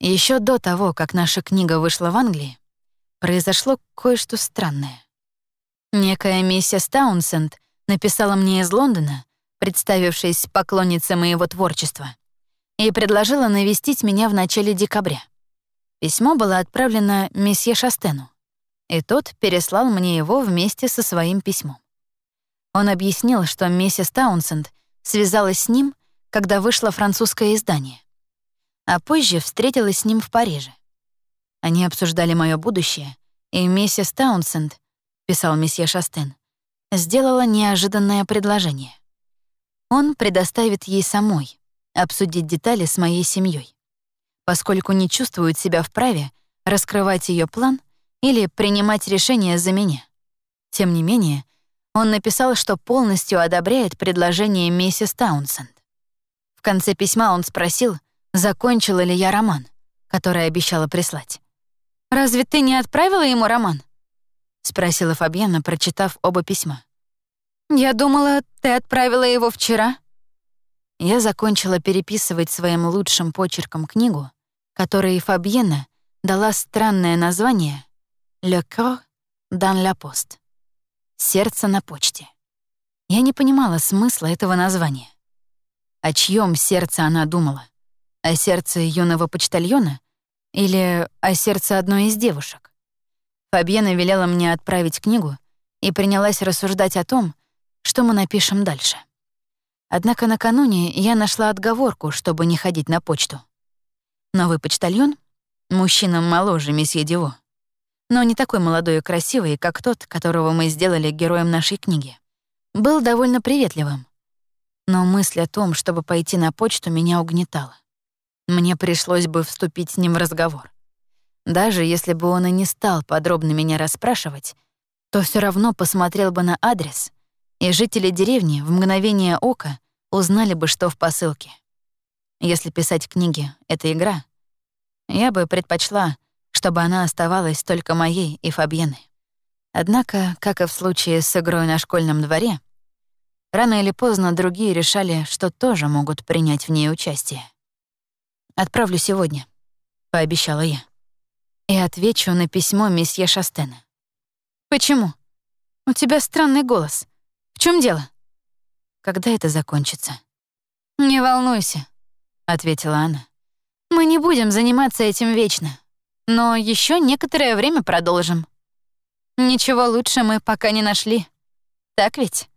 Еще до того, как наша книга вышла в Англии, произошло кое-что странное. Некая миссис Таунсенд написала мне из Лондона, представившись поклонницей моего творчества, и предложила навестить меня в начале декабря. Письмо было отправлено месье Шастену, и тот переслал мне его вместе со своим письмом. Он объяснил, что миссис Таунсенд связалась с ним, когда вышло французское издание, а позже встретилась с ним в Париже. Они обсуждали мое будущее, и миссис Таунсенд, писал месье Шастен, сделала неожиданное предложение. Он предоставит ей самой обсудить детали с моей семьей поскольку не чувствует себя вправе раскрывать ее план или принимать решения за меня. Тем не менее, он написал, что полностью одобряет предложение миссис Таунсенд. В конце письма он спросил, закончила ли я роман, который обещала прислать. «Разве ты не отправила ему роман?» — спросила Фабьена, прочитав оба письма. «Я думала, ты отправила его вчера». Я закончила переписывать своим лучшим почерком книгу, которой Фабьена дала странное название «Le cœur dans la poste» — «Сердце на почте». Я не понимала смысла этого названия. О чьем сердце она думала? О сердце юного почтальона или о сердце одной из девушек? Фабьена велела мне отправить книгу и принялась рассуждать о том, что мы напишем дальше. Однако накануне я нашла отговорку, чтобы не ходить на почту. Новый почтальон — мужчина моложе месье Диво, но не такой молодой и красивый, как тот, которого мы сделали героем нашей книги. Был довольно приветливым. Но мысль о том, чтобы пойти на почту, меня угнетала. Мне пришлось бы вступить с ним в разговор. Даже если бы он и не стал подробно меня расспрашивать, то все равно посмотрел бы на адрес, и жители деревни в мгновение ока узнали бы, что в посылке. Если писать книги — это игра, я бы предпочла, чтобы она оставалась только моей и Фабьены. Однако, как и в случае с игрой на школьном дворе, рано или поздно другие решали, что тоже могут принять в ней участие. «Отправлю сегодня», — пообещала я. «И отвечу на письмо месье Шастена». «Почему? У тебя странный голос. В чем дело?» «Когда это закончится?» «Не волнуйся», ответила она. Мы не будем заниматься этим вечно, но еще некоторое время продолжим. Ничего лучше мы пока не нашли. Так ведь?